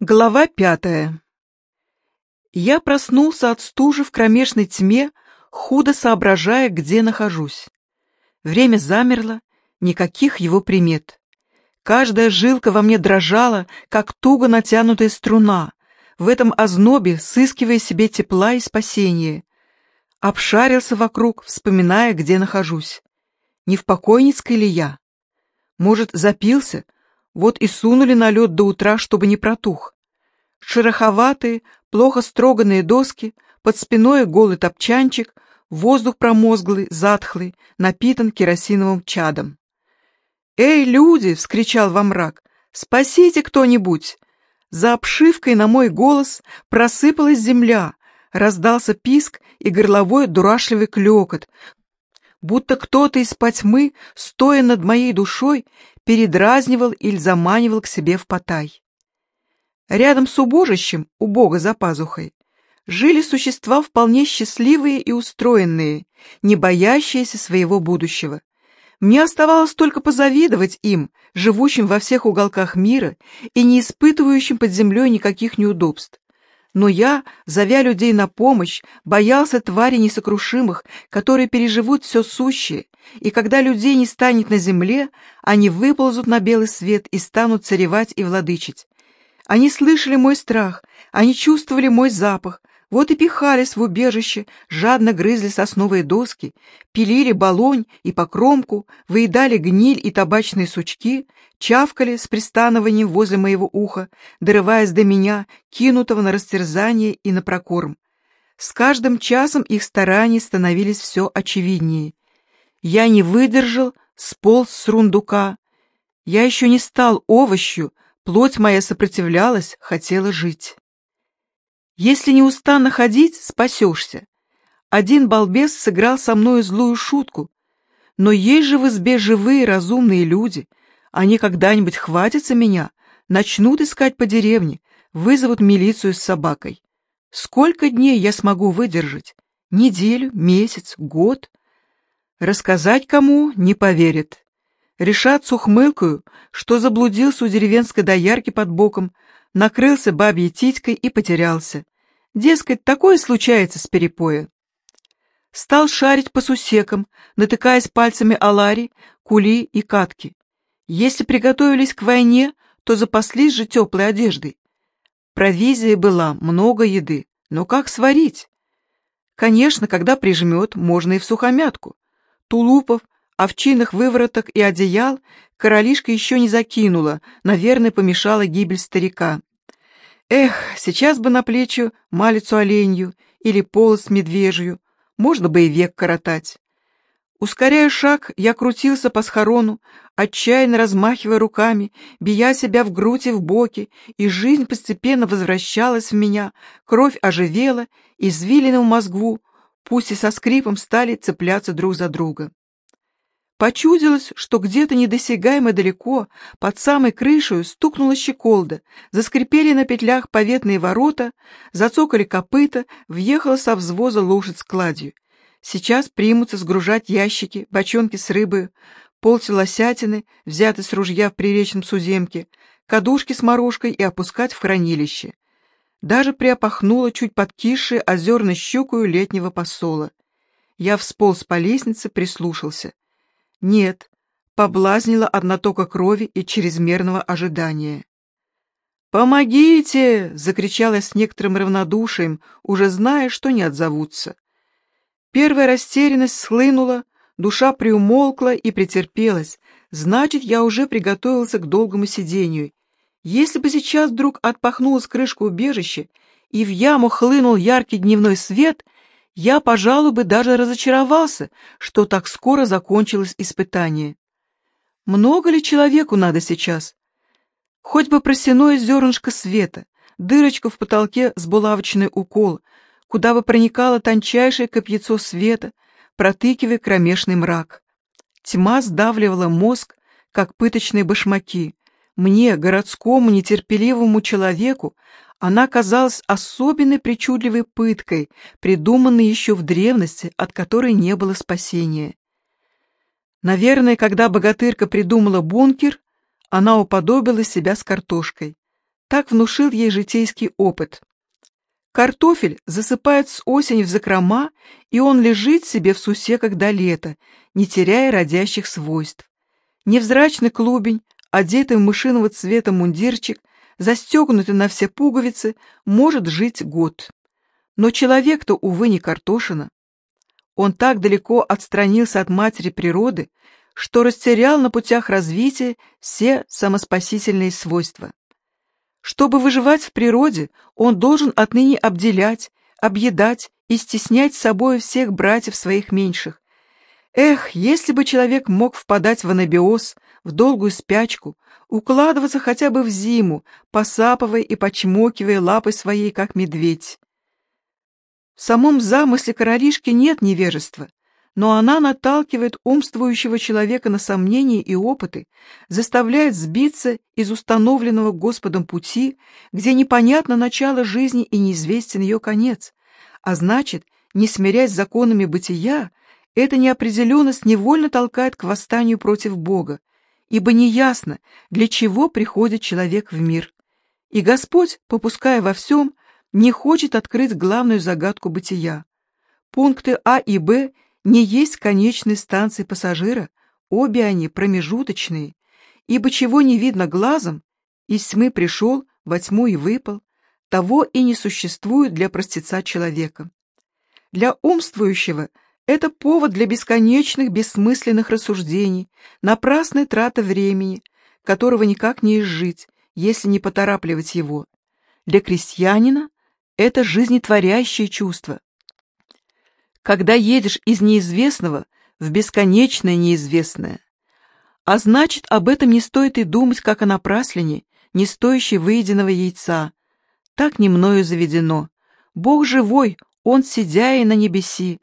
Глава пятая. Я проснулся от стужи в кромешной тьме, худо соображая, где нахожусь. Время замерло, никаких его примет. Каждая жилка во мне дрожала, как туго натянутая струна, в этом ознобе сыскивая себе тепла и спасения. Обшарился вокруг, вспоминая, где нахожусь. Не в покойницкой ли я? Может, запился, вот и сунули на лед до утра, чтобы не протух. Шероховатые, плохо строганные доски, под спиной голый топчанчик, воздух промозглый, затхлый, напитан керосиновым чадом. «Эй, люди!» — вскричал во мрак. «Спасите кто-нибудь!» За обшивкой на мой голос просыпалась земля, раздался писк и горловой дурашливый клекот, будто кто-то из потьмы, стоя над моей душой, передразнивал или заманивал к себе в потай. Рядом с убожищем, у Бога за пазухой, жили существа вполне счастливые и устроенные, не боящиеся своего будущего. Мне оставалось только позавидовать им, живущим во всех уголках мира и не испытывающим под землей никаких неудобств. Но я, зовя людей на помощь, боялся тварей несокрушимых, которые переживут все сущее, и когда людей не станет на земле, они выползут на белый свет и станут царевать и владычить. Они слышали мой страх, они чувствовали мой запах, вот и пихались в убежище, жадно грызли сосновые доски, пилили балонь и покромку, выедали гниль и табачные сучки, чавкали с пристанованием возле моего уха, дорываясь до меня, кинутого на растерзание и на прокорм. С каждым часом их старания становились все очевиднее. Я не выдержал, сполз с рундука. Я еще не стал овощью, плоть моя сопротивлялась, хотела жить. Если неустанно ходить, спасешься. Один балбес сыграл со мной злую шутку. Но есть же в избе живые разумные люди. Они когда-нибудь хватятся меня, начнут искать по деревне, вызовут милицию с собакой. Сколько дней я смогу выдержать? Неделю, месяц, год? Рассказать кому не поверит. Решат с ухмылкою, что заблудился у деревенской доярки под боком, накрылся бабьей титькой и потерялся. Дескать, такое случается с перепоя. Стал шарить по сусекам, натыкаясь пальцами о лари, кули и катки. Если приготовились к войне, то запаслись же теплой одеждой. Провизия была, много еды, но как сварить? Конечно, когда прижмет, можно и в сухомятку. Тулупов, овчинных вывороток и одеял королишка еще не закинула, наверное, помешала гибель старика. Эх, сейчас бы на плечи малицу оленью или полос медвежью, можно бы и век коротать. Ускоряя шаг, я крутился по схорону, отчаянно размахивая руками, бия себя в грудь и в боки, и жизнь постепенно возвращалась в меня, кровь оживела, извилины в мозгу, пусть и со скрипом стали цепляться друг за друга. Почудилось, что где-то недосягаемо далеко, под самой крышей, стукнула щеколда, заскрипели на петлях поветные ворота, зацокали копыта, въехала со взвоза лошадь с кладью. Сейчас примутся сгружать ящики, бочонки с рыбой, полти лосятины, взятые с ружья в приречном суземке, кадушки с морожкой и опускать в хранилище. Даже приопахнуло чуть подкисшее озерной щукою летнего посола. Я всполз по лестнице, прислушался — нет, поблазнила от натока крови и чрезмерного ожидания. «Помогите!» — закричала с некоторым равнодушием, уже зная, что не отзовутся. Первая растерянность схлынула, душа приумолкла и претерпелась. Значит, я уже приготовился к долгому сидению. Если бы сейчас вдруг отпахнулась крышка убежища, и в яму хлынул яркий дневной свет — я, пожалуй, бы даже разочаровался, что так скоро закончилось испытание. Много ли человеку надо сейчас? Хоть бы просяное зернышко света, дырочка в потолке с булавочный укол, куда бы проникало тончайшее копьецо света, протыкивая кромешный мрак. Тьма сдавливала мозг, как пыточные башмаки. Мне, городскому нетерпеливому человеку, она казалась особенной причудливой пыткой, придуманной еще в древности, от которой не было спасения. Наверное, когда богатырка придумала бункер, она уподобила себя с картошкой. Так внушил ей житейский опыт. Картофель засыпает с осени в закрома, и он лежит себе в сусеках до лета, не теряя родящих свойств. Невзрачный клубень, одетый в мышиного цвета мундирчик, застегнутый на все пуговицы, может жить год. Но человек-то, увы, не картошина. Он так далеко отстранился от матери природы, что растерял на путях развития все самоспасительные свойства. Чтобы выживать в природе, он должен отныне обделять, объедать и стеснять собой всех братьев своих меньших. Эх, если бы человек мог впадать в анабиоз, в долгую спячку, укладываться хотя бы в зиму, посапывая и почмокивая лапой своей, как медведь. В самом замысле королишки нет невежества, но она наталкивает умствующего человека на сомнения и опыты, заставляет сбиться из установленного Господом пути, где непонятно начало жизни и неизвестен ее конец, а значит, не смирясь с законами бытия, эта неопределенность невольно толкает к восстанию против Бога, ибо неясно, для чего приходит человек в мир. И Господь, попуская во всем, не хочет открыть главную загадку бытия. Пункты А и Б не есть конечные станции пассажира, обе они промежуточные, ибо чего не видно глазом, из тьмы пришел, во тьму и выпал, того и не существует для простеца человека. Для умствующего это повод для бесконечных бессмысленных рассуждений, напрасной траты времени, которого никак не изжить, если не поторапливать его. Для крестьянина это жизнетворящее чувство, когда едешь из неизвестного в бесконечное неизвестное. А значит, об этом не стоит и думать, как о напраслине, не стоящей выеденного яйца. Так не мною заведено. Бог живой, Он сидя и на небеси.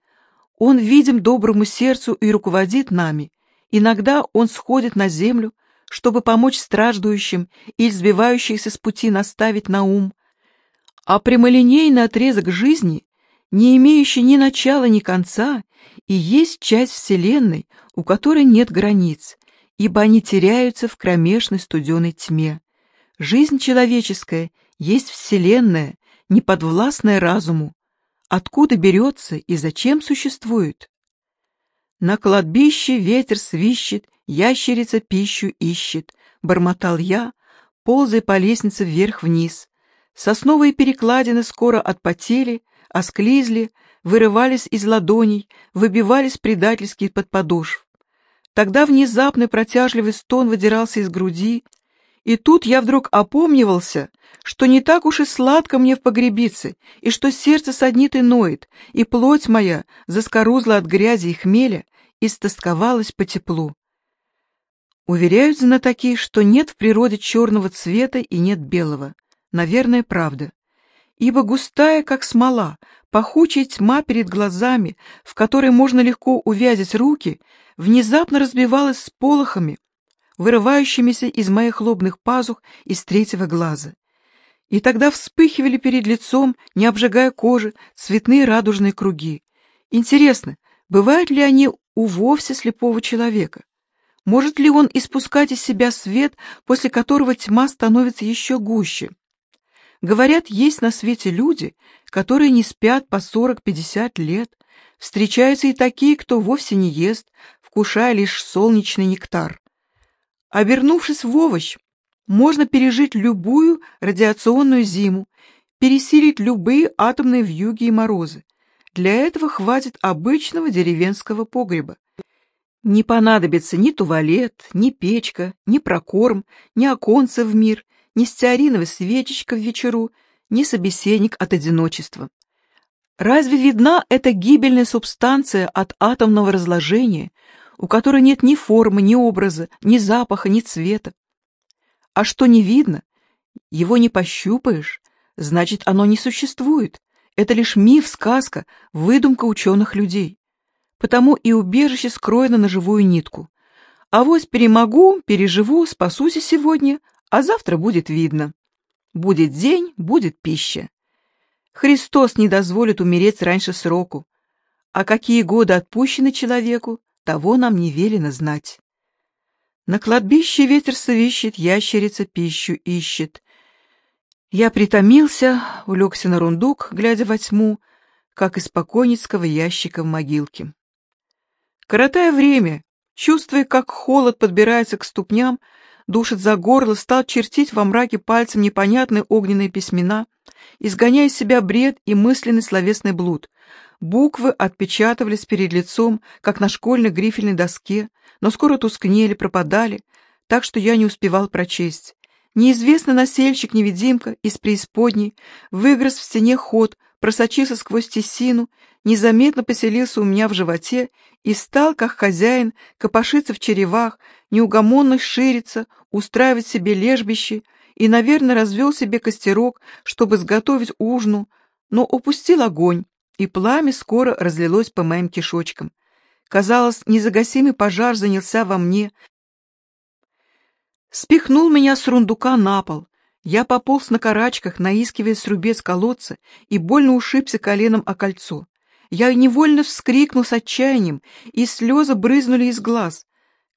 Он видим доброму сердцу и руководит нами. Иногда Он сходит на землю, чтобы помочь страждующим или сбивающихся с пути наставить на ум. А прямолинейный отрезок жизни не имеющий ни начала, ни конца, и есть часть Вселенной, у которой нет границ, ибо они теряются в кромешной студеной тьме. Жизнь человеческая есть Вселенная, не подвластная разуму. Откуда берется и зачем существует? На кладбище ветер свищет, ящерица пищу ищет, бормотал я, ползая по лестнице вверх-вниз. Сосновые перекладины скоро отпотели, осклизли, вырывались из ладоней, выбивались предательски под подошв. Тогда внезапный протяжливый стон выдирался из груди, и тут я вдруг опомнивался, что не так уж и сладко мне в погребице, и что сердце саднит и ноет, и плоть моя заскорузла от грязи и хмеля, и стосковалась по теплу. Уверяют знатоки, что нет в природе черного цвета и нет белого. Наверное, правда ибо густая, как смола, пахучая тьма перед глазами, в которой можно легко увязать руки, внезапно разбивалась с полохами, вырывающимися из моих лобных пазух из третьего глаза. И тогда вспыхивали перед лицом, не обжигая кожи, цветные радужные круги. Интересно, бывают ли они у вовсе слепого человека? Может ли он испускать из себя свет, после которого тьма становится еще гуще? Говорят, есть на свете люди, которые не спят по сорок-пятьдесят лет. Встречаются и такие, кто вовсе не ест, вкушая лишь солнечный нектар. Обернувшись в овощ, можно пережить любую радиационную зиму, пересилить любые атомные вьюги и морозы. Для этого хватит обычного деревенского погреба. Не понадобится ни туалет, ни печка, ни прокорм, ни оконца в мир, ни стеариновая свечечка в вечеру, ни собеседник от одиночества. Разве видна эта гибельная субстанция от атомного разложения, у которой нет ни формы, ни образа, ни запаха, ни цвета? А что не видно, его не пощупаешь, значит, оно не существует. Это лишь миф, сказка, выдумка ученых людей. Потому и убежище скроено на живую нитку. А вось перемогу, переживу, спасусь и сегодня, а завтра будет видно. Будет день, будет пища. Христос не дозволит умереть раньше сроку. А какие годы отпущены человеку, того нам не велено знать. На кладбище ветер свищет, ящерица пищу ищет. Я притомился, улегся на рундук, глядя во тьму, как из покойницкого ящика в могилке. Коротая время, чувствуя, как холод подбирается к ступням, душит за горло, стал чертить во мраке пальцем непонятные огненные письмена, изгоняя из себя бред и мысленный словесный блуд. Буквы отпечатывались перед лицом, как на школьной грифельной доске, но скоро тускнели, пропадали, так что я не успевал прочесть. Неизвестный насельщик-невидимка из преисподней выгрыз в стене ход, просочился сквозь тесину, незаметно поселился у меня в животе и стал, как хозяин, копошиться в черевах, неугомонно шириться, устраивать себе лежбище и, наверное, развел себе костерок, чтобы сготовить ужину, но упустил огонь, и пламя скоро разлилось по моим кишочкам. Казалось, незагасимый пожар занялся во мне, спихнул меня с рундука на пол. Я пополз на карачках, наискивая срубец колодца, и больно ушибся коленом о кольцо. Я невольно вскрикнул с отчаянием, и слезы брызнули из глаз,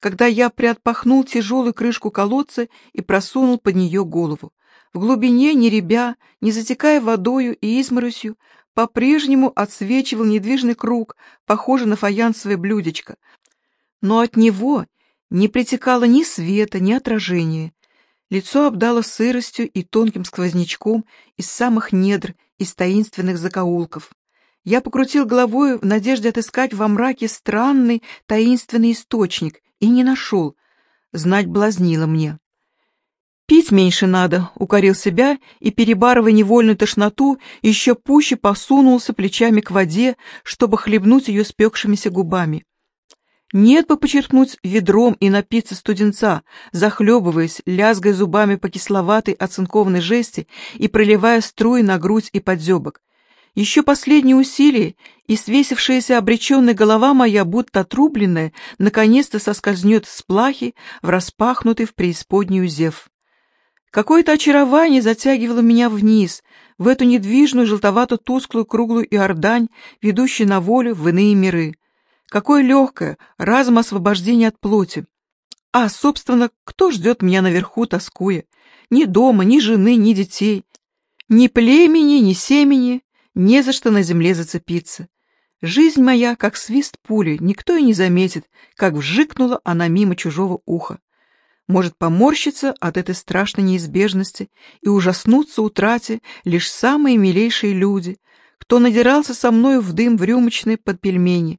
когда я приотпахнул тяжелую крышку колодца и просунул под нее голову. В глубине, не ребя, не затекая водою и изморосью, по-прежнему отсвечивал недвижный круг, похожий на фаянсовое блюдечко. Но от него не притекало ни света, ни отражения. Лицо обдало сыростью и тонким сквознячком из самых недр, из таинственных закоулков. Я покрутил головой в надежде отыскать во мраке странный таинственный источник и не нашел. Знать блазнило мне. «Пить меньше надо», — укорил себя и, перебарывая невольную тошноту, еще пуще посунулся плечами к воде, чтобы хлебнуть ее спекшимися губами. Нет бы почерпнуть ведром и напиться студенца, захлебываясь, лязгая зубами по кисловатой оцинкованной жести и проливая струи на грудь и подзебок. Еще последние усилия, и свесившаяся обреченная голова моя, будто отрубленная, наконец-то соскользнет с плахи в распахнутый в преисподнюю зев. Какое-то очарование затягивало меня вниз, в эту недвижную желтовато-тусклую круглую иордань, ведущую на волю в иные миры. Какое легкое, разум освобождения от плоти. А, собственно, кто ждет меня наверху, тоскуя? Ни дома, ни жены, ни детей. Ни племени, ни семени, не за что на земле зацепиться. Жизнь моя, как свист пули, никто и не заметит, как вжикнула она мимо чужого уха. Может поморщиться от этой страшной неизбежности и ужаснуться утрате лишь самые милейшие люди, кто надирался со мною в дым в рюмочной под пельмени,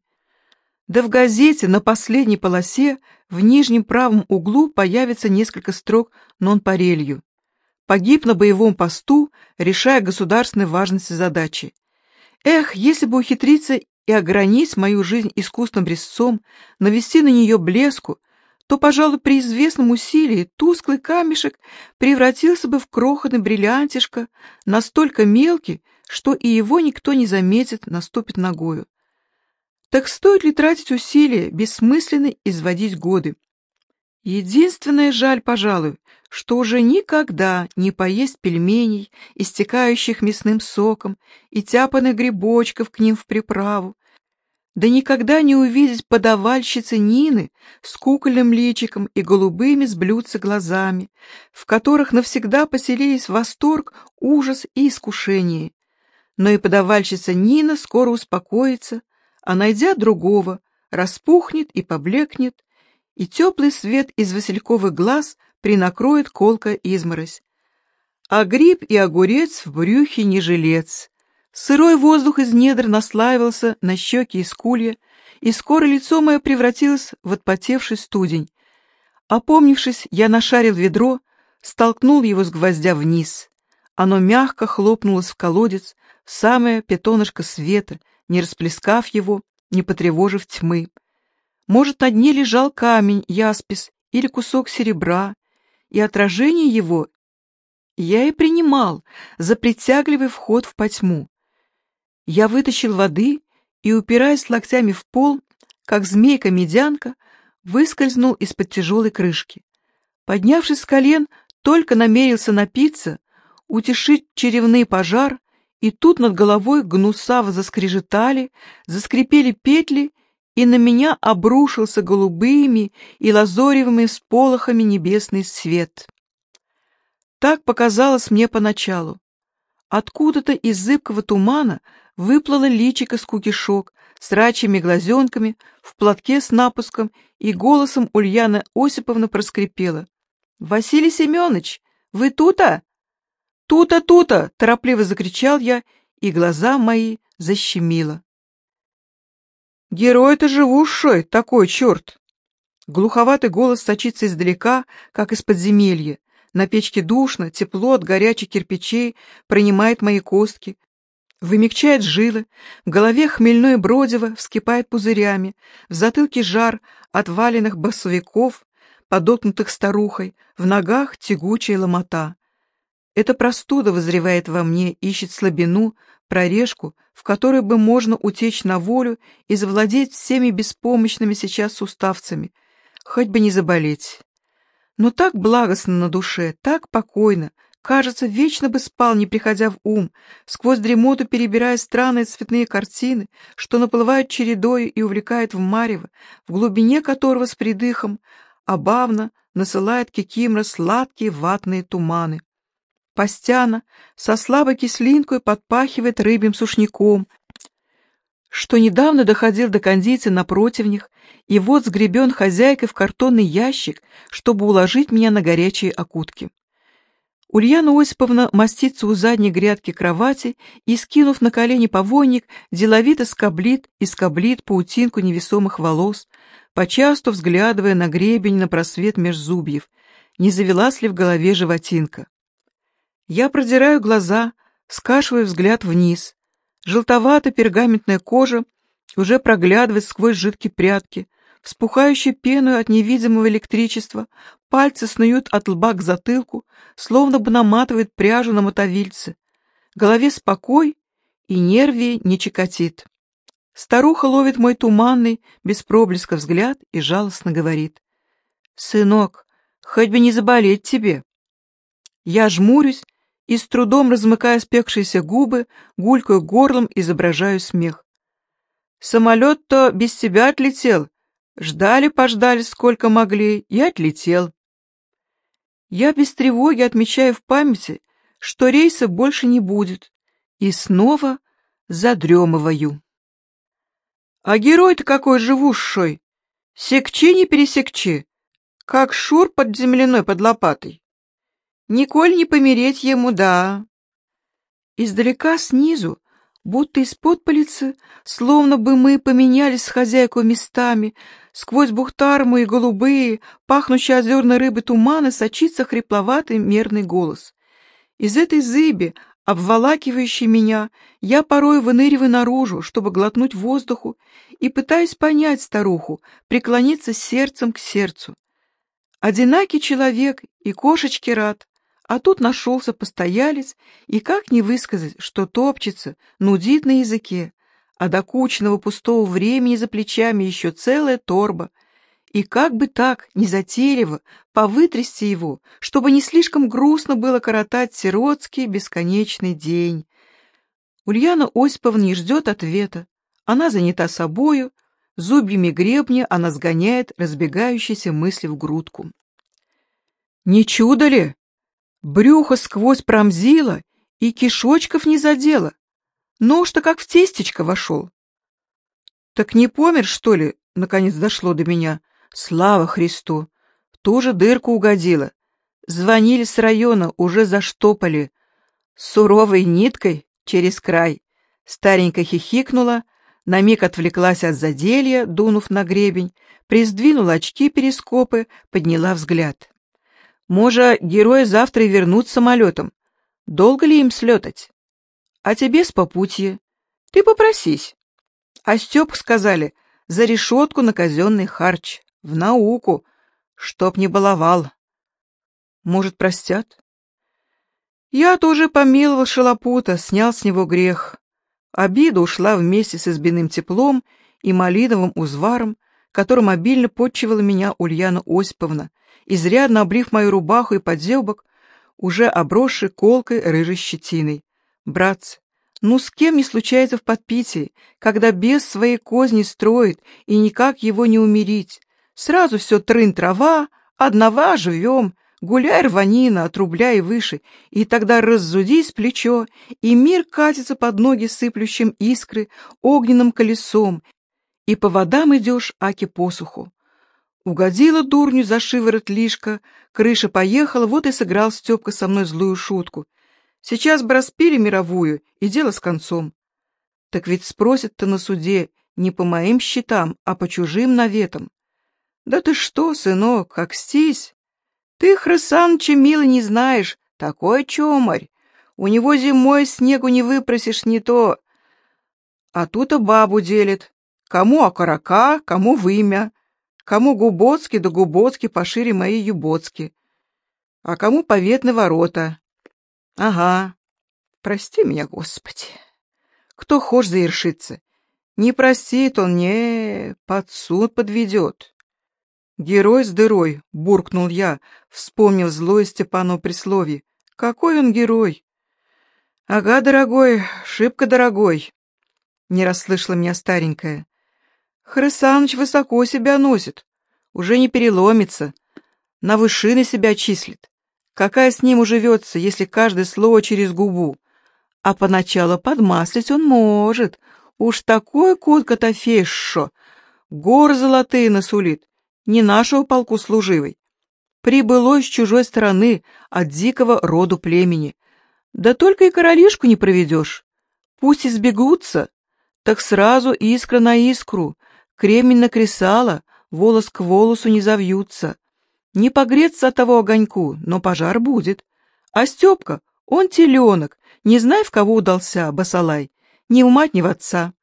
да в газете на последней полосе в нижнем правом углу появится несколько строк нон-парелью. Погиб на боевом посту, решая государственной важности задачи. Эх, если бы ухитриться и огранить мою жизнь искусным резцом, навести на нее блеску, то, пожалуй, при известном усилии тусклый камешек превратился бы в крохотный бриллиантишко, настолько мелкий, что и его никто не заметит, наступит ногою. Так стоит ли тратить усилия, бессмысленно изводить годы? Единственное жаль, пожалуй, что уже никогда не поесть пельменей, истекающих мясным соком, и тяпаных грибочков к ним в приправу, да никогда не увидеть подавальщицы Нины с кукольным личиком и голубыми с блюдца глазами, в которых навсегда поселились восторг, ужас и искушение. Но и подавальщица Нина скоро успокоится, а найдя другого, распухнет и поблекнет, и теплый свет из васильковых глаз принакроет колка изморозь. А гриб и огурец в брюхе не жилец. Сырой воздух из недр наслаивался на щеки и скулья, и скоро лицо мое превратилось в отпотевший студень. Опомнившись, я нашарил ведро, столкнул его с гвоздя вниз. Оно мягко хлопнулось в колодец, в самое пятонышко света, не расплескав его, не потревожив тьмы. Может, на дне лежал камень, яспис или кусок серебра, и отражение его я и принимал за притягливый вход в потьму. Я вытащил воды и, упираясь локтями в пол, как змейка-медянка, выскользнул из-под тяжелой крышки. Поднявшись с колен, только намерился напиться, утешить черевный пожар, и тут над головой гнусаво заскрежетали, заскрипели петли, и на меня обрушился голубыми и лазоревыми сполохами небесный свет. Так показалось мне поначалу. Откуда-то из зыбкого тумана выплыло личико с кукишок, с рачьими глазенками, в платке с напуском, и голосом Ульяна Осиповна проскрипела. «Василий Семенович, вы тута?» «Тута-тута!» — торопливо закричал я, и глаза мои защемило. «Герой-то живущий, такой черт!» Глуховатый голос сочится издалека, как из подземелья. На печке душно, тепло от горячих кирпичей принимает мои костки, вымягчает жилы, в голове хмельное бродиво вскипает пузырями, в затылке жар от валенных басовиков, подоткнутых старухой, в ногах тягучая ломота. Эта простуда возревает во мне, ищет слабину, прорежку, в которой бы можно утечь на волю и завладеть всеми беспомощными сейчас суставцами, хоть бы не заболеть. Но так благостно на душе, так покойно, кажется, вечно бы спал, не приходя в ум, сквозь дремоту перебирая странные цветные картины, что наплывают чередою и увлекают в марево, в глубине которого с придыхом обавно насылает кикимра сладкие ватные туманы. Постяна со слабой кислинкой подпахивает рыбьим сушняком, что недавно доходил до кондиции на противнях, и вот сгребен хозяйкой в картонный ящик, чтобы уложить меня на горячие окутки. Ульяна Осиповна мастится у задней грядки кровати и, скинув на колени повойник, деловито скоблит и скоблит паутинку невесомых волос, почасту взглядывая на гребень на просвет меж зубьев, не завелась ли в голове животинка. Я продираю глаза, скашиваю взгляд вниз. Желтоватая пергаментная кожа уже проглядывает сквозь жидкие прядки, вспухающую пену от невидимого электричества, пальцы снуют от лба к затылку, словно бы наматывает пряжу на мотовильце. Голове спокой, и нервии не чекотит. Старуха ловит мой туманный, без проблеска взгляд и жалостно говорит. «Сынок, хоть бы не заболеть тебе». Я жмурюсь и, с трудом размыкая спекшиеся губы, гулькаю горлом, изображаю смех. Самолет-то без тебя отлетел, Ждали-пождали сколько могли и отлетел. Я без тревоги отмечаю в памяти, что рейса больше не будет, и снова задремываю. А герой-то какой живущий! Секчи не пересекчи, как шур под земляной под лопатой. Николь не помереть ему, да. Издалека снизу будто из-под полицы, словно бы мы поменялись с хозяйкой местами, сквозь бухтарму и голубые, пахнущие озерной рыбы туманы, сочится хрипловатый мерный голос. Из этой зыби, обволакивающей меня, я порой выныриваю наружу, чтобы глотнуть воздуху, и пытаюсь понять старуху, преклониться сердцем к сердцу. Одинакий человек и кошечки рад, а тут нашелся постоялец, и как не высказать, что топчется, нудит на языке, а до кучного пустого времени за плечами еще целая торба. И как бы так, незатейливо, повытрясти его, чтобы не слишком грустно было коротать сиротский бесконечный день. Ульяна Осиповна не ждет ответа. Она занята собою, зубьями гребня она сгоняет разбегающиеся мысли в грудку. «Не чудо ли?» Брюхо сквозь промзило и кишочков не задело. Нож-то как в тестечко вошел. Так не помер, что ли, наконец дошло до меня. Слава Христу! В ту же дырку угодила. Звонили с района, уже заштопали. Суровой ниткой через край. Старенько хихикнула, на миг отвлеклась от заделья, дунув на гребень, приздвинула очки-перископы, подняла взгляд. Може, герои завтра вернут самолетом. Долго ли им слетать? А тебе с попутье. Ты попросись. А Степ, сказали, за решетку на казенный харч. В науку, чтоб не баловал. Может, простят? Я тоже помиловал шалопута, снял с него грех. Обида ушла вместе с избиным теплом и малиновым узваром, которым обильно подчивала меня Ульяна Осиповна, изрядно облив мою рубаху и подзебок, уже обросший колкой рыжей щетиной. Братцы, ну с кем не случается в подпитии, когда бес своей козни строит и никак его не умерить. Сразу все трын-трава, одного живем, Гуляй рванина от рубля и выше, и тогда раззудись плечо, и мир катится под ноги сыплющим искры огненным колесом, и по водам идешь, аки посуху. Угодила дурню за шиворот лишка, крыша поехала, вот и сыграл Степка со мной злую шутку. Сейчас бы распили мировую, и дело с концом. Так ведь спросят-то на суде не по моим счетам, а по чужим наветам. Да ты что, сынок, как стись? Ты Хрысаныча мило не знаешь, такой чомарь. У него зимой снегу не выпросишь не то. А тут и бабу делит. Кому окорока, кому вымя, кому губоцки да губоцки пошире мои юботски, а кому поветны ворота. Ага, прости меня, Господи. Кто хошь завершится? Не простит он, не, под суд подведет. «Герой с дырой», — буркнул я, вспомнив злое Степану присловие. «Какой он герой?» «Ага, дорогой, шибко дорогой», — не расслышала меня старенькая. «Хрысаныч высоко себя носит, уже не переломится, на вышины себя числит. Какая с ним уживется, если каждое слово через губу? А поначалу подмаслить он может, уж такой кот котофешо, горы золотые насулит, не нашего полку служивый. Прибыло с чужой стороны, от дикого роду племени. Да только и королишку не проведешь. Пусть избегутся, так сразу искра на искру, кремень на кресало, волос к волосу не завьются. Не погреться от того огоньку, но пожар будет. А Степка, он теленок, не знай, в кого удался, басалай, ни в мать, ни в отца.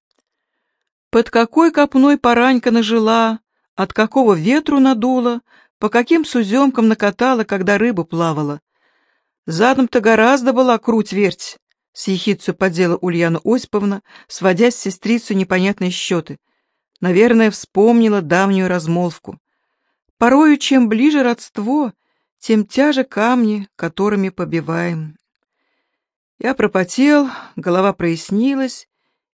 Под какой копной поранька нажила, от какого ветру надуло, по каким суземкам накатала, когда рыба плавала. Задом-то гораздо была круть верть, с ехидцу подела Ульяна Осиповна, сводя с сестрицу непонятные счеты. Наверное, вспомнила давнюю размолвку. Порою, чем ближе родство, тем тяже камни, которыми побиваем. Я пропотел, голова прояснилась,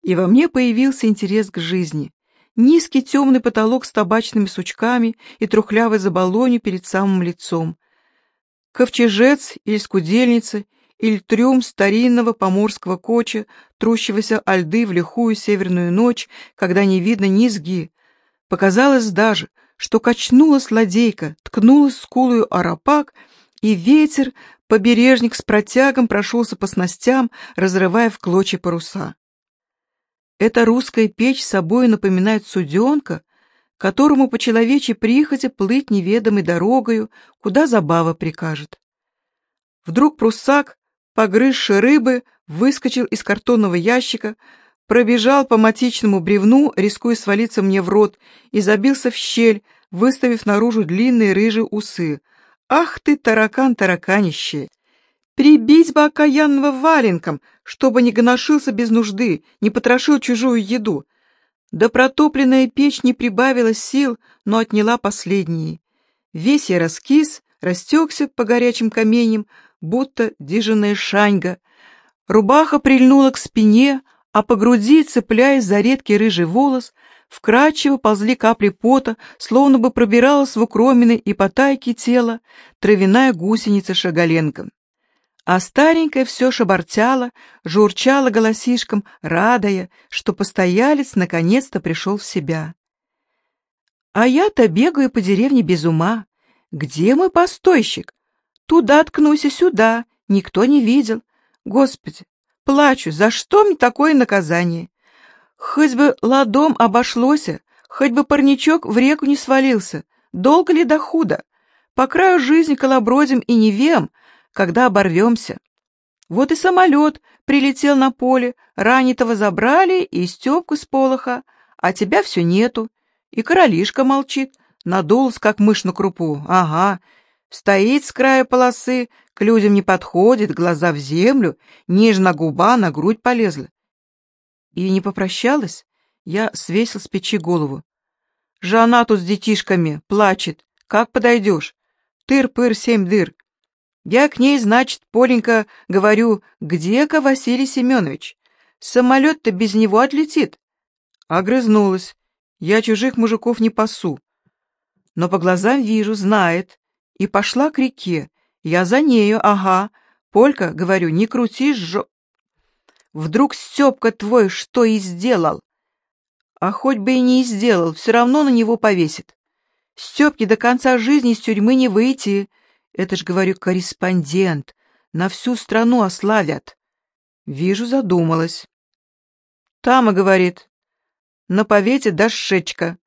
и во мне появился интерес к жизни низкий темный потолок с табачными сучками и трухлявой заболонью перед самым лицом. Ковчежец или скудельница, или трюм старинного поморского коча, трущегося о льды в лихую северную ночь, когда не видно низги. Показалось даже, что качнулась ладейка, ткнулась скулою арапак, и ветер, побережник с протягом прошелся по снастям, разрывая в клочья паруса. Эта русская печь собой напоминает суденка, которому по человечьей прихоти плыть неведомой дорогою, куда забава прикажет. Вдруг прусак, погрызший рыбы, выскочил из картонного ящика, пробежал по матичному бревну, рискуя свалиться мне в рот, и забился в щель, выставив наружу длинные рыжие усы. «Ах ты, таракан тараканище!» Прибить бы окаянного валенком, чтобы не гоношился без нужды, не потрошил чужую еду. Да протопленная печь не прибавила сил, но отняла последние. Весь я раскис, растекся по горячим каменям, будто диженная шаньга. Рубаха прильнула к спине, а по груди, цепляясь за редкий рыжий волос, вкрадчиво ползли капли пота, словно бы пробиралась в укромины и потайки тела травяная гусеница шагаленком а старенькая все шебортяла, журчала голосишком, радая, что постоялец наконец-то пришел в себя. А я-то бегаю по деревне без ума. Где мой постойщик? Туда ткнусь и сюда, никто не видел. Господи, плачу, за что мне такое наказание? Хоть бы ладом обошлось, хоть бы парничок в реку не свалился. Долго ли до худа? По краю жизни колобродим и не вем, когда оборвемся. Вот и самолет прилетел на поле, ранитого забрали и Степку с полоха, а тебя все нету. И королишка молчит, надулась, как мышь на крупу. Ага, стоит с края полосы, к людям не подходит, глаза в землю, нежно губа на грудь полезла. И не попрощалась, я свесил с печи голову. Жена тут с детишками, плачет. Как подойдешь? Тыр-пыр, семь дыр. Я к ней, значит, Поленька, говорю, где-ка Василий Семенович? Самолет-то без него отлетит. Огрызнулась. Я чужих мужиков не пасу. Но по глазам вижу, знает. И пошла к реке. Я за нею, ага. Полька, говорю, не крути жо... Вдруг Степка твой что и сделал? А хоть бы и не сделал, все равно на него повесит. Степке до конца жизни из тюрьмы не выйти. Это ж, говорю, корреспондент. На всю страну ославят. Вижу, задумалась. Тама, говорит, на повете дошечка.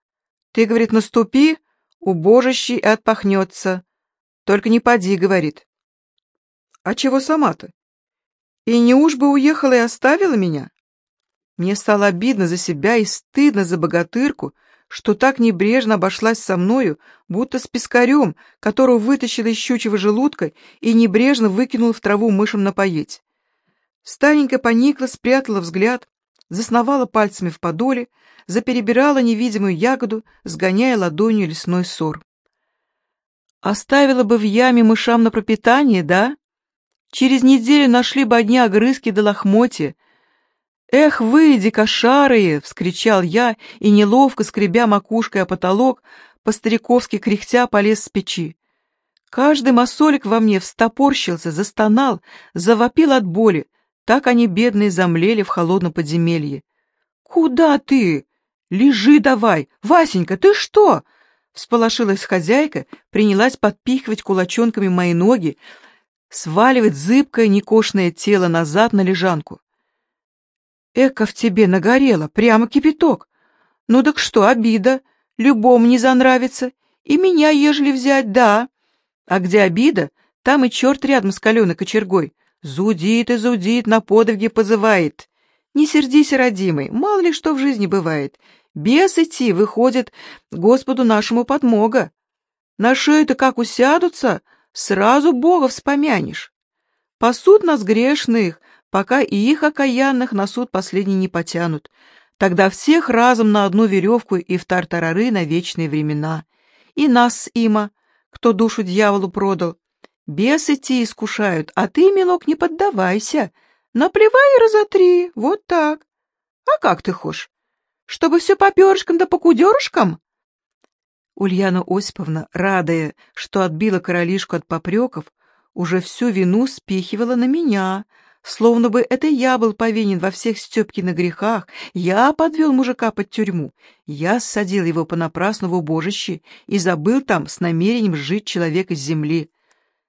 Ты, говорит, наступи, убожащий отпахнется. Только не поди, говорит. А чего сама-то? И не уж бы уехала и оставила меня? Мне стало обидно за себя и стыдно за богатырку, что так небрежно обошлась со мною, будто с пескарем, которого вытащила из щучьего желудка и небрежно выкинула в траву мышам напоить. Старенькая поникла, спрятала взгляд, засновала пальцами в подоле, заперебирала невидимую ягоду, сгоняя ладонью лесной сор. Оставила бы в яме мышам на пропитание, да? Через неделю нашли бы одни огрызки до да лохмотья. «Эх вы, дикошарые!» — вскричал я и, неловко скребя макушкой о потолок, по-стариковски кряхтя полез с печи. Каждый масолик во мне встопорщился, застонал, завопил от боли. Так они, бедные, замлели в холодном подземелье. «Куда ты? Лежи давай! Васенька, ты что?» Всполошилась хозяйка, принялась подпихивать кулачонками мои ноги, сваливать зыбкое некошное тело назад на лежанку. Эка в тебе нагорело, прямо кипяток. Ну так что, обида, любому не занравится, и меня, ежели взять, да. А где обида, там и черт рядом с каленой кочергой. Зудит и зудит, на подвиги позывает. Не сердись, родимый, мало ли что в жизни бывает. Бес идти, выходит, Господу нашему подмога. На шею-то как усядутся, сразу Бога вспомянешь. Пасут нас грешных, пока и их окаянных на суд последний не потянут. Тогда всех разом на одну веревку и в тартарары на вечные времена. И нас с има, кто душу дьяволу продал. Бесы те искушают, а ты, милок, не поддавайся. Наплевай и разотри, вот так. А как ты хочешь? Чтобы все по перышкам да по кудерышкам?» Ульяна Осиповна, радая, что отбила королишку от попреков, уже всю вину спихивала на меня, словно бы это я был повинен во всех Степкиных грехах, я подвел мужика под тюрьму, я ссадил его понапрасну в убожище и забыл там с намерением жить человек из земли.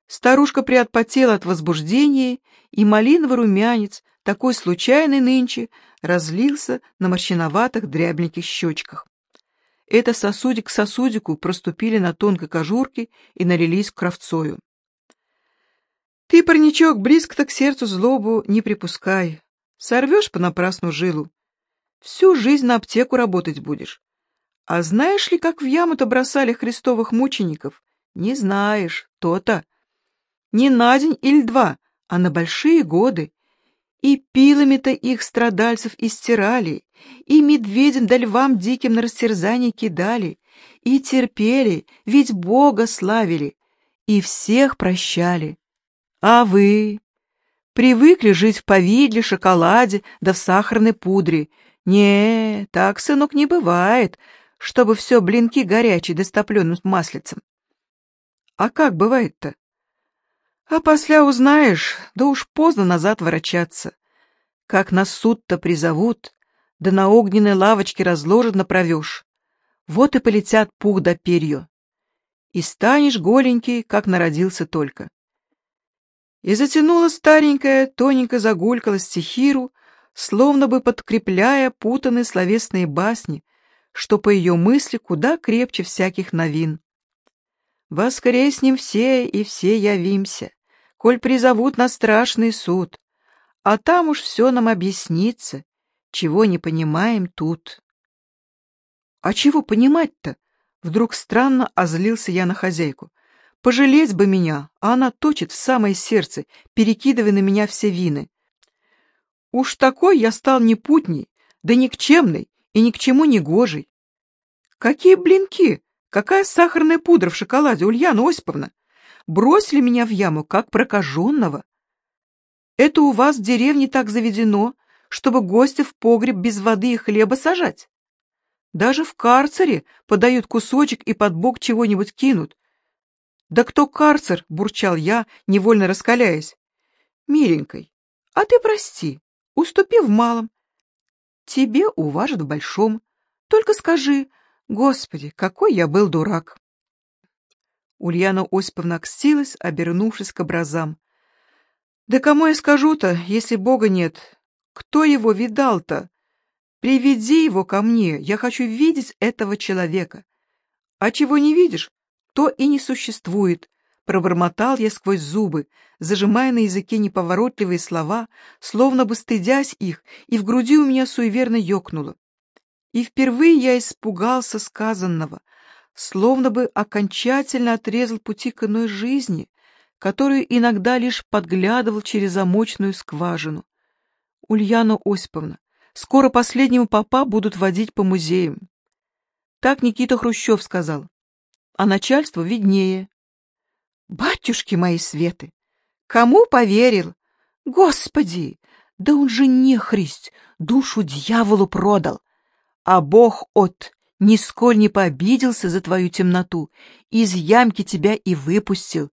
Старушка приотпотела от возбуждения, и малиновый румянец, такой случайный нынче, разлился на морщиноватых дрябленьких щечках. Это сосудик к сосудику проступили на тонкой кожурке и налились кровцою. Ты, парничок, близко-то к сердцу злобу не припускай. Сорвешь понапрасну жилу. Всю жизнь на аптеку работать будешь. А знаешь ли, как в яму-то бросали христовых мучеников? Не знаешь, то-то. Не на день или два, а на большие годы. И пилами-то их страдальцев истирали, и медведям да львам диким на растерзание кидали, и терпели, ведь Бога славили, и всех прощали. А вы? Привыкли жить в повидле, шоколаде да в сахарной пудре. Не, так, сынок, не бывает, чтобы все блинки горячие да с маслицем. А как бывает-то? А после узнаешь, да уж поздно назад ворочаться. Как на суд-то призовут, да на огненной лавочке разложат направешь. Вот и полетят пух да перья. И станешь голенький, как народился только. И затянула старенькая, тоненько загулькала стихиру, словно бы подкрепляя путанные словесные басни, что по ее мысли куда крепче всяких новин. Воскреснем все, и все явимся коль призовут на страшный суд, а там уж все нам объяснится, чего не понимаем тут. А чего понимать-то? Вдруг странно озлился я на хозяйку. Пожалеть бы меня, а она точит в самое сердце, перекидывая на меня все вины. Уж такой я стал не путней, да никчемный и ни к чему не гожий. Какие блинки? Какая сахарная пудра в шоколаде, Ульяна Осиповна? Бросили меня в яму, как прокаженного. Это у вас в деревне так заведено, чтобы гостя в погреб без воды и хлеба сажать. Даже в карцере подают кусочек и под бок чего-нибудь кинут. «Да кто карцер?» — бурчал я, невольно раскаляясь. «Миленькой, а ты прости, уступи в малом. Тебе уважат в большом. Только скажи, Господи, какой я был дурак!» Ульяна Осиповна окстилась, обернувшись к образам. «Да кому я скажу-то, если Бога нет? Кто его видал-то? Приведи его ко мне, я хочу видеть этого человека. А чего не видишь, то и не существует», — пробормотал я сквозь зубы, зажимая на языке неповоротливые слова, словно бы стыдясь их, и в груди у меня суеверно ёкнуло. И впервые я испугался сказанного, словно бы окончательно отрезал пути к иной жизни, которую иногда лишь подглядывал через замочную скважину. Ульяна Осиповна, скоро последнего папа будут водить по музеям. Так Никита Хрущев сказал. А начальство виднее. Батюшки мои светы! Кому поверил? Господи! Да он же не христ, душу дьяволу продал. А Бог от нисколь не пообиделся за твою темноту, из ямки тебя и выпустил.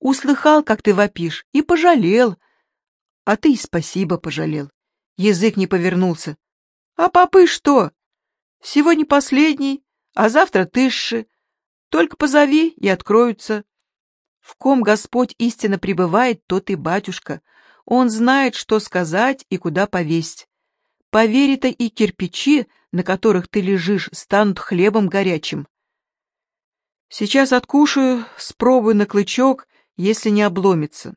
Услыхал, как ты вопишь, и пожалел. А ты и спасибо пожалел. Язык не повернулся. А попы что? Сегодня последний, а завтра тысши. Только позови, и откроются. В ком Господь истинно пребывает, тот и батюшка. Он знает, что сказать и куда повесть. Поверь-то и кирпичи, на которых ты лежишь, станут хлебом горячим. Сейчас откушаю, спробую на клычок, если не обломится.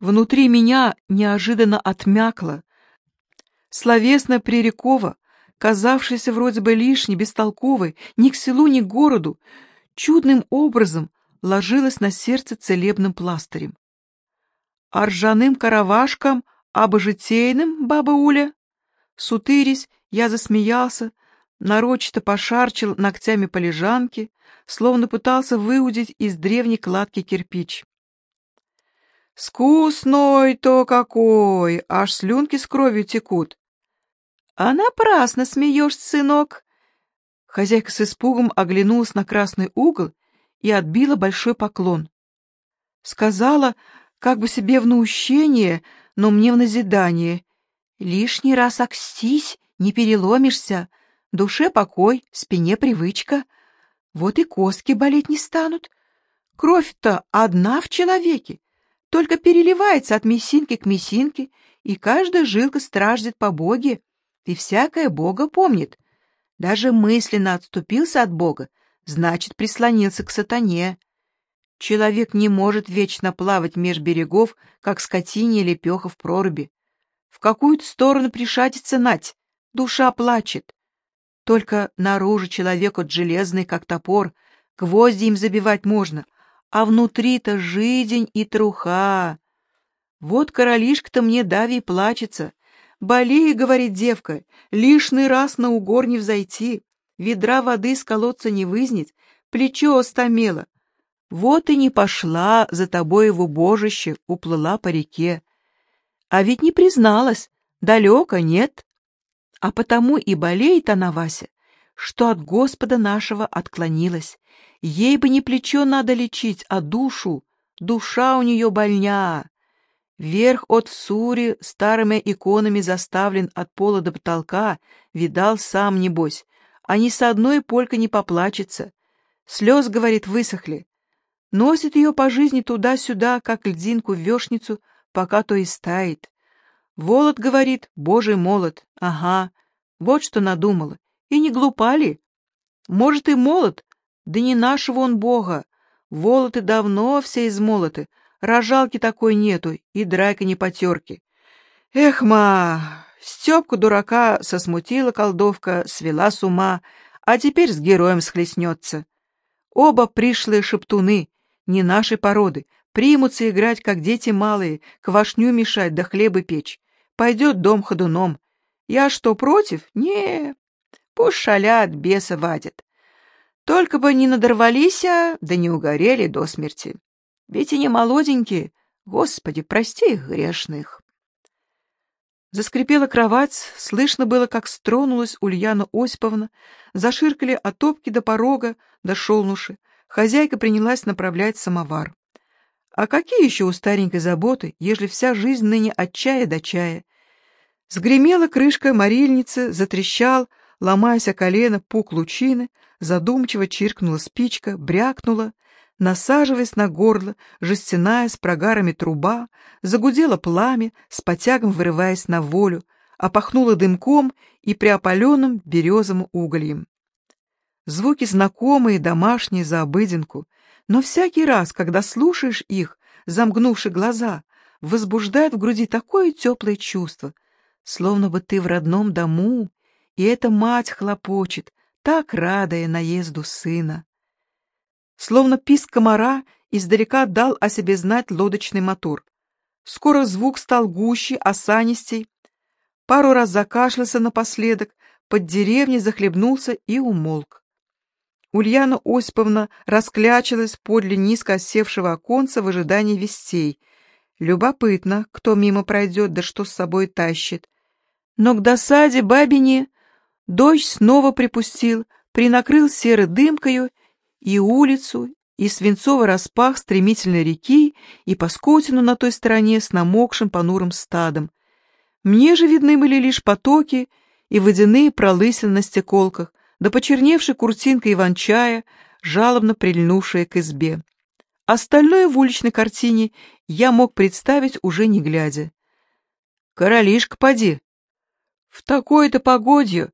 Внутри меня неожиданно отмякло. Словесно Пререкова, казавшаяся вроде бы лишней, бестолковой, ни к селу, ни к городу, чудным образом ложилась на сердце целебным пластырем. А ржаным каравашком обожитейным, баба Уля? Сутырись, я засмеялся, нарочито пошарчил ногтями по лежанке, словно пытался выудить из древней кладки кирпич. «Скусной-то какой! Аж слюнки с кровью текут!» «А напрасно смеешься, сынок!» Хозяйка с испугом оглянулась на красный угол и отбила большой поклон. Сказала, как бы себе в наущение, но мне в назидание. «Лишний раз окстись, не переломишься, душе покой, спине привычка. Вот и костки болеть не станут. Кровь-то одна в человеке, только переливается от мясинки к мясинке, и каждая жилка страждет по Боге, и всякое Бога помнит. Даже мысленно отступился от Бога, значит, прислонился к сатане. Человек не может вечно плавать меж берегов, как скотине или пеха в проруби. В какую-то сторону пришатится нать, душа плачет. Только наружу человек от железный, как топор, гвозди им забивать можно, а внутри-то жидень и труха. Вот королишка-то мне дави и плачется. Болею, говорит девка, лишний раз на угор не взойти, ведра воды с колодца не вызнять, плечо остамело. Вот и не пошла за тобой в убожище, уплыла по реке. А ведь не призналась, далеко нет а потому и болеет она, Вася, что от Господа нашего отклонилась. Ей бы не плечо надо лечить, а душу. Душа у нее больня. Верх от сури старыми иконами заставлен от пола до потолка, видал сам, небось, а ни с одной полька не поплачется. Слез, говорит, высохли. Носит ее по жизни туда-сюда, как льдинку-вешницу, пока то и стает. Волод, говорит, божий молот. Ага, вот что надумала. И не глупа ли? Может, и молот, да не нашего он бога. Волоты давно все измолоты, рожалки такой нету и драйка не потерки. Эх, ма, Степку дурака сосмутила колдовка, свела с ума, а теперь с героем схлестнется. Оба пришлые шептуны, не нашей породы, примутся играть, как дети малые, квашню мешать да хлебы печь. Пойдет дом ходуном. Я что, против? Не, пусть шалят, беса вадят. Только бы не надорвались, а, да не угорели до смерти. Ведь и молоденькие. Господи, прости их грешных. Заскрипела кровать, слышно было, как стронулась Ульяна Осиповна, заширкали от топки до порога, до шелнуши. Хозяйка принялась направлять самовар. А какие еще у старенькой заботы, ежели вся жизнь ныне от чая до чая? Сгремела крышка морильницы, затрещал, ломаясь о колено, пук лучины, задумчиво чиркнула спичка, брякнула, насаживаясь на горло, жестяная с прогарами труба, загудела пламя, с потягом вырываясь на волю, опахнула дымком и приопаленным березовым угольем. Звуки знакомые, домашние, за обыденку, но всякий раз, когда слушаешь их, замгнувши глаза, возбуждает в груди такое теплое чувство, словно бы ты в родном дому, и эта мать хлопочет, так радая наезду сына. Словно писк комара издалека дал о себе знать лодочный мотор. Скоро звук стал гуще, осанистей. Пару раз закашлялся напоследок, под деревней захлебнулся и умолк. Ульяна Осиповна расклячилась подле низко осевшего оконца в ожидании вестей. Любопытно, кто мимо пройдет, да что с собой тащит. Но к досаде бабине дождь снова припустил, принакрыл серой дымкою и улицу, и свинцовый распах стремительной реки, и паскотину на той стороне с намокшим понурым стадом. Мне же видны были лишь потоки и водяные пролысины на стеколках, да почерневшая куртинка Иван-чая, жалобно прильнувшая к избе. Остальное в уличной картине я мог представить уже не глядя. «Королишка, поди!» «В такой-то погодью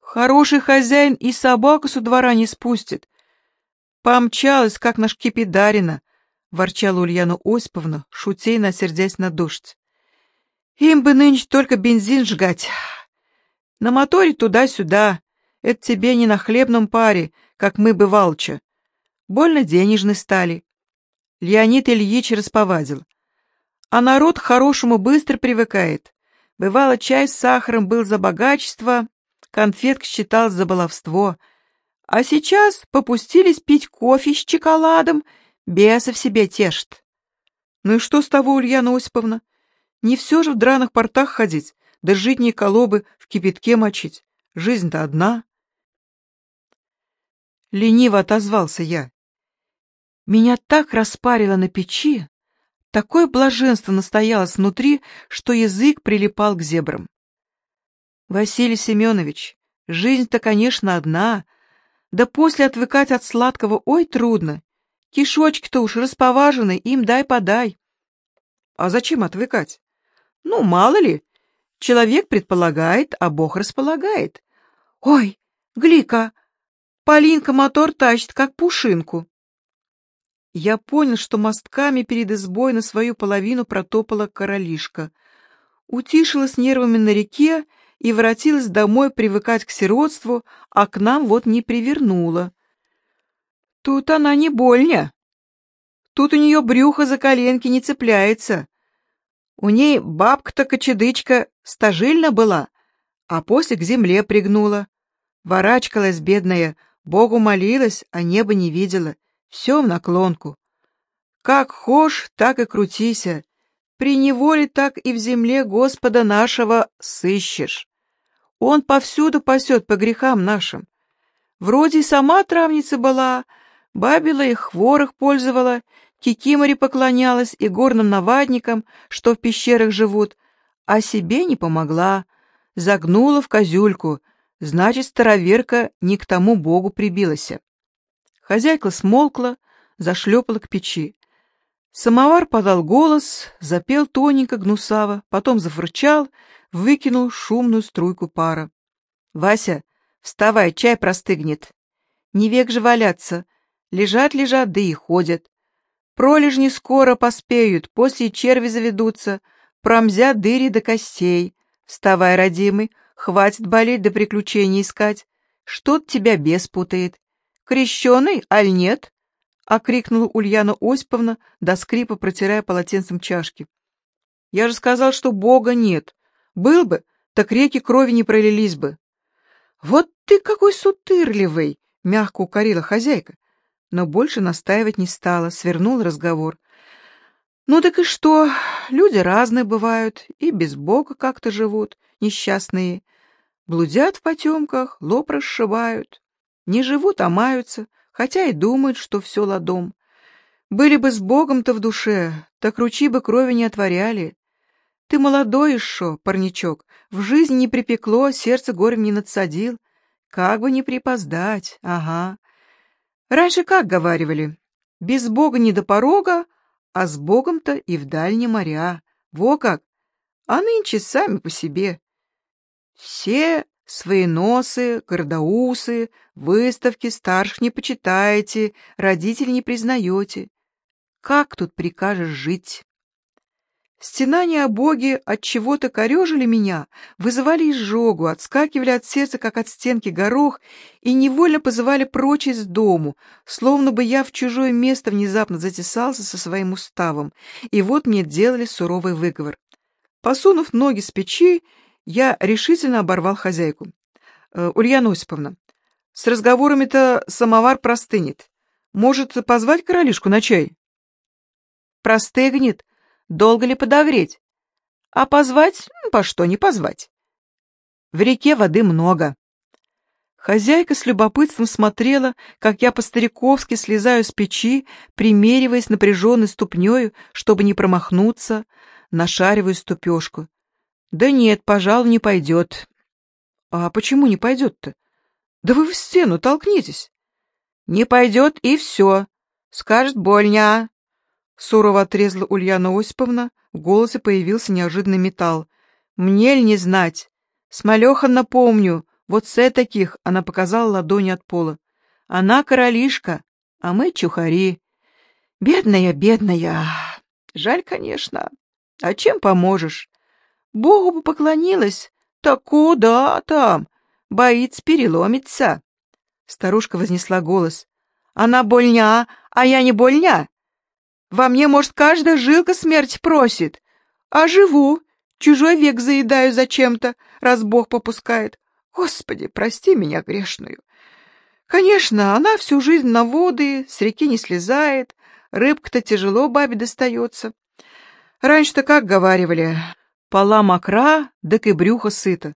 хороший хозяин и собаку со двора не спустит. Помчалась, как наш кипидарина!» — ворчала Ульяна Осиповна, шутейно сердясь на дождь. «Им бы нынче только бензин сжигать. На моторе туда-сюда, это тебе не на хлебном паре, как мы бывалча. Больно денежны стали. Леонид Ильич расповадил. А народ к хорошему быстро привыкает. Бывало, чай с сахаром был за богачество, конфетк считал за баловство. А сейчас попустились пить кофе с чоколадом, бесов себе тешит. Ну и что с того, Ульяна Осиповна? Не все же в драных портах ходить, да житние колобы в кипятке мочить. Жизнь-то одна. Лениво отозвался я. Меня так распарило на печи, такое блаженство настоялось внутри, что язык прилипал к зебрам. Василий Семенович, жизнь-то, конечно, одна, да после отвыкать от сладкого ой трудно. Кишочки-то уж расповажены, им дай-подай. А зачем отвыкать? Ну, мало ли, человек предполагает, а Бог располагает. Ой, Глика, Полинка мотор тащит, как пушинку. Я понял, что мостками перед избой на свою половину протопала королишка. Утишилась нервами на реке и воротилась домой привыкать к сиротству, а к нам вот не привернула. Тут она не больня. Тут у нее брюхо за коленки не цепляется. У ней бабка-то кочедычка стажильна была, а после к земле пригнула. Ворачкалась бедная, Богу молилась, а небо не видела. Все в наклонку. Как хошь, так и крутися. При неволе так и в земле Господа нашего сыщешь. Он повсюду пасет по грехам нашим. Вроде и сама травница была, бабила и хворых пользовала, кикиморе поклонялась и горным навадникам, что в пещерах живут, а себе не помогла, загнула в козюльку — Значит, староверка не к тому богу прибилась. Хозяйка смолкла, зашлепала к печи. Самовар подал голос, запел тоненько, гнусаво, потом зафырчал, выкинул шумную струйку пара. «Вася, вставай, чай простыгнет. Не век же валяться. Лежат-лежат, да и ходят. Пролежни скоро поспеют, после черви заведутся, промзят дыри до костей. Вставай, родимый, Хватит болеть да приключений искать. Что-то тебя бес путает. Крещеный, аль нет? — окрикнула Ульяна Осиповна, до скрипа протирая полотенцем чашки. — Я же сказал, что Бога нет. Был бы, так реки крови не пролились бы. — Вот ты какой сутырливый! — мягко укорила хозяйка. Но больше настаивать не стала, свернул разговор. — Ну так и что? Люди разные бывают, и без Бога как-то живут, несчастные. Блудят в потемках, лоб расшибают. Не живут, а маются, хотя и думают, что все ладом. Были бы с Богом-то в душе, так ручи бы крови не отворяли. Ты молодой еще, парничок, в жизни не припекло, сердце горем не надсадил. Как бы не припоздать, ага. Раньше как говаривали? Без Бога не до порога, а с Богом-то и в дальние моря. Во как! А нынче сами по себе. Все свои носы, гордоусы, выставки старших не почитаете, родителей не признаете. Как тут прикажешь жить? Стенания о Боге от чего-то корежили меня, вызывали изжогу, отскакивали от сердца, как от стенки горох, и невольно позывали прочь из дому, словно бы я в чужое место внезапно затесался со своим уставом, и вот мне делали суровый выговор. Посунув ноги с печи, я решительно оборвал хозяйку. «Э, «Ульяна Осиповна, с разговорами-то самовар простынет. Может, позвать королишку на чай?» «Простыгнет», Долго ли подогреть? А позвать? По что не позвать? В реке воды много. Хозяйка с любопытством смотрела, как я по-стариковски слезаю с печи, примериваясь напряженной ступнею, чтобы не промахнуться, нашариваю ступешку. Да нет, пожалуй, не пойдет. А почему не пойдет-то? Да вы в стену толкнитесь. Не пойдет и все. Скажет больня. Сурово отрезала Ульяна Осиповна, в голосе появился неожиданный металл. «Мне ли не знать? Смолеха напомню, вот с таких она показала ладони от пола. Она королишка, а мы чухари. Бедная, бедная. Жаль, конечно. А чем поможешь? Богу бы поклонилась. Так куда там? Боится переломиться. Старушка вознесла голос. Она больня, а я не больня. Во мне, может, каждая жилка смерть просит. А живу, чужой век заедаю зачем-то, раз Бог попускает. Господи, прости меня грешную. Конечно, она всю жизнь на воды, с реки не слезает, рыбка-то тяжело бабе достается. Раньше-то как говаривали, пола мокра, дак и брюхо сыто.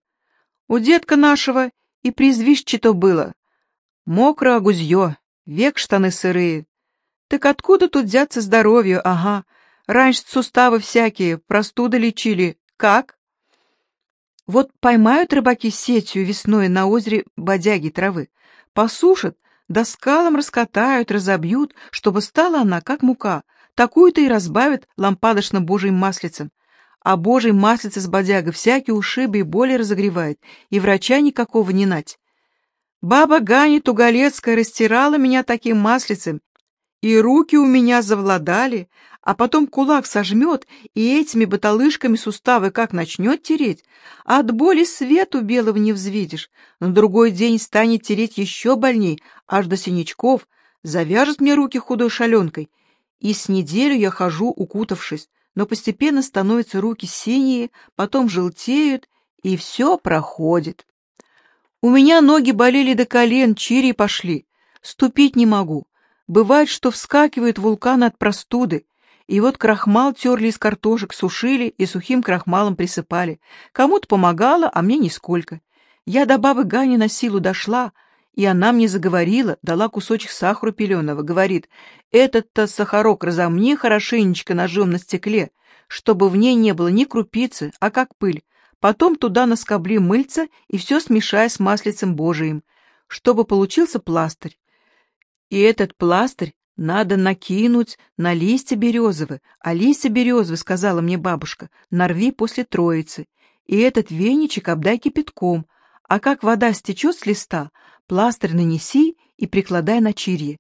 У детка нашего и призвище-то было. Мокро гузье, век штаны сырые. Так откуда тут взяться здоровью, ага? Раньше суставы всякие, простуды лечили. Как? Вот поймают рыбаки сетью весной на озере бодяги травы, посушат, да скалом раскатают, разобьют, чтобы стала она, как мука. Такую-то и разбавят лампадочно божьим маслицем. А божий маслице с бодяга всякие ушибы и боли разогревает, и врача никакого не нать. Баба Ганя Тугалецкая растирала меня таким маслицем, и руки у меня завладали, а потом кулак сожмет, и этими баталышками суставы как начнет тереть, а от боли свету белого не взвидишь. На другой день станет тереть еще больней, аж до синячков, завяжет мне руки худой шаленкой. И с неделю я хожу, укутавшись, но постепенно становятся руки синие, потом желтеют, и все проходит. У меня ноги болели до колен, чири пошли. Ступить не могу. Бывает, что вскакивает вулкан от простуды, и вот крахмал терли из картошек, сушили и сухим крахмалом присыпали. Кому-то помогало, а мне нисколько. Я до бабы Гани на силу дошла, и она мне заговорила, дала кусочек сахара пеленого, говорит, «Этот-то сахарок разомни хорошенечко ножом на стекле, чтобы в ней не было ни крупицы, а как пыль. Потом туда наскобли мыльца и все смешай с маслицем божиим, чтобы получился пластырь. И этот пластырь надо накинуть на листья березовы, а листья березовы, сказала мне бабушка, нарви после троицы, и этот веничек обдай кипятком, а как вода стечет с листа, пластырь нанеси и прикладай на чирье.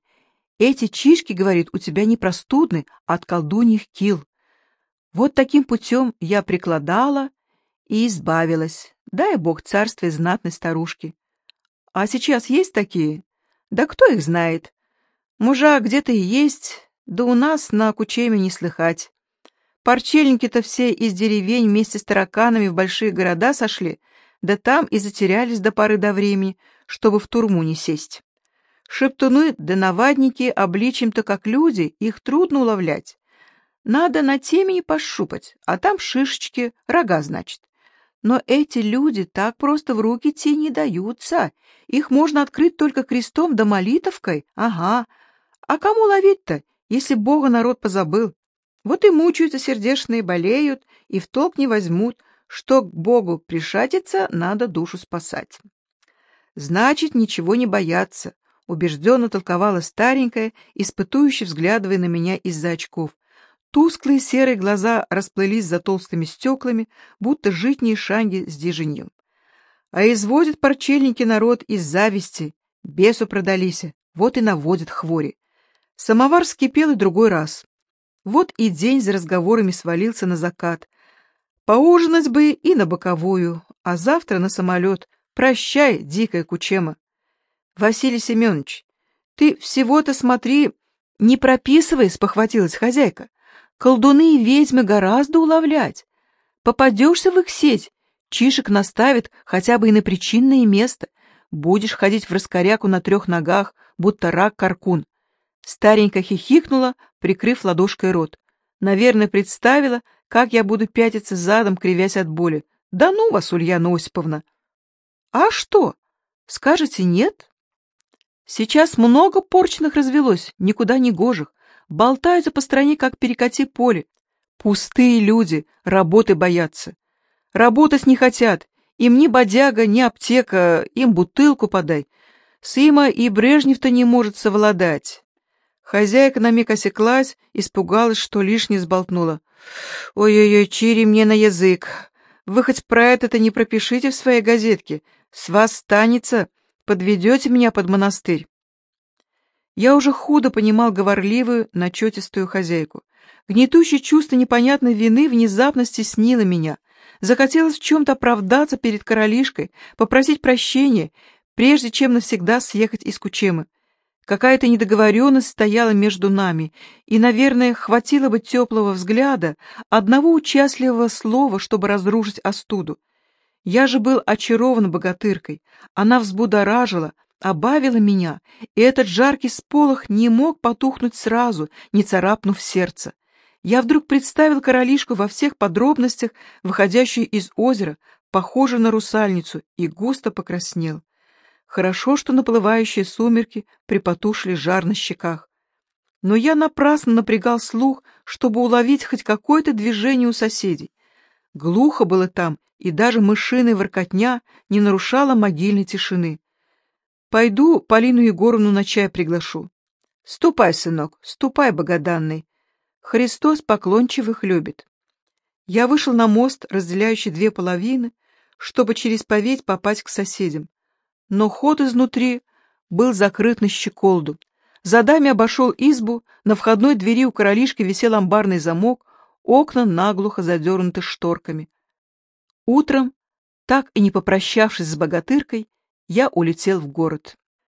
Эти чишки, говорит, у тебя не простудны, а от колдуньих кил. Вот таким путем я прикладала и избавилась. Дай бог царствие знатной старушки. А сейчас есть такие? Да кто их знает? Мужа где-то и есть, да у нас на Кучеме не слыхать. Парчельники-то все из деревень вместе с тараканами в большие города сошли, да там и затерялись до поры до времени, чтобы в турму не сесть. Шептуны да навадники обличием-то как люди, их трудно уловлять. Надо на темени пошупать, а там шишечки, рога, значит. Но эти люди так просто в руки те не даются. Их можно открыть только крестом да молитовкой. Ага. А кому ловить-то, если Бога народ позабыл? Вот и мучаются сердечные, болеют, и в толк не возьмут, что к Богу пришатиться, надо душу спасать. Значит, ничего не бояться, убежденно толковала старенькая, испытующе взглядывая на меня из-за очков. Тусклые серые глаза расплылись за толстыми стеклами, будто житние шанги с диженьем. А изводят парчельники народ из зависти, бесу продались, вот и наводят хвори. Самовар вскипел и другой раз. Вот и день за разговорами свалился на закат. Поужинать бы и на боковую, а завтра на самолет. Прощай, дикая кучема. Василий Семенович, ты всего-то смотри, не прописывай, спохватилась хозяйка. Колдуны и ведьмы гораздо уловлять. Попадешься в их сеть, чишек наставит хотя бы и на причинное место. Будешь ходить в раскоряку на трех ногах, будто рак-каркун. Старенько хихикнула, прикрыв ладошкой рот. Наверное, представила, как я буду пятиться задом, кривясь от боли. Да ну вас, Ульяна Осиповна! А что? Скажете нет? Сейчас много порчных развелось, никуда не гожих. Болтаются по стране, как перекати поле. Пустые люди, работы боятся. Работать не хотят. Им ни бодяга, ни аптека, им бутылку подай. Сыма и Брежнев-то не может совладать. Хозяйка на миг осеклась, испугалась, что лишнее сболтнула. «Ой-ой-ой, чири мне на язык! Вы хоть про это-то не пропишите в своей газетке. С вас станется, подведете меня под монастырь». Я уже худо понимал говорливую, начетистую хозяйку. Гнетущее чувство непонятной вины внезапно стеснило меня. Захотелось в чем-то оправдаться перед королишкой, попросить прощения, прежде чем навсегда съехать из Кучемы. Какая-то недоговоренность стояла между нами, и, наверное, хватило бы теплого взгляда, одного участливого слова, чтобы разрушить остуду. Я же был очарован богатыркой, она взбудоражила, обавила меня, и этот жаркий сполох не мог потухнуть сразу, не царапнув сердце. Я вдруг представил королишку во всех подробностях, выходящую из озера, похожую на русальницу, и густо покраснел. Хорошо, что наплывающие сумерки припотушили жар на щеках. Но я напрасно напрягал слух, чтобы уловить хоть какое-то движение у соседей. Глухо было там, и даже мышиная воркотня не нарушала могильной тишины. Пойду Полину Егоровну на чай приглашу. Ступай, сынок, ступай, богоданный. Христос поклончивых любит. Я вышел на мост, разделяющий две половины, чтобы через поведь попасть к соседям но ход изнутри был закрыт на щеколду. За дами обошел избу, на входной двери у королишки висел амбарный замок, окна наглухо задернуты шторками. Утром, так и не попрощавшись с богатыркой, я улетел в город.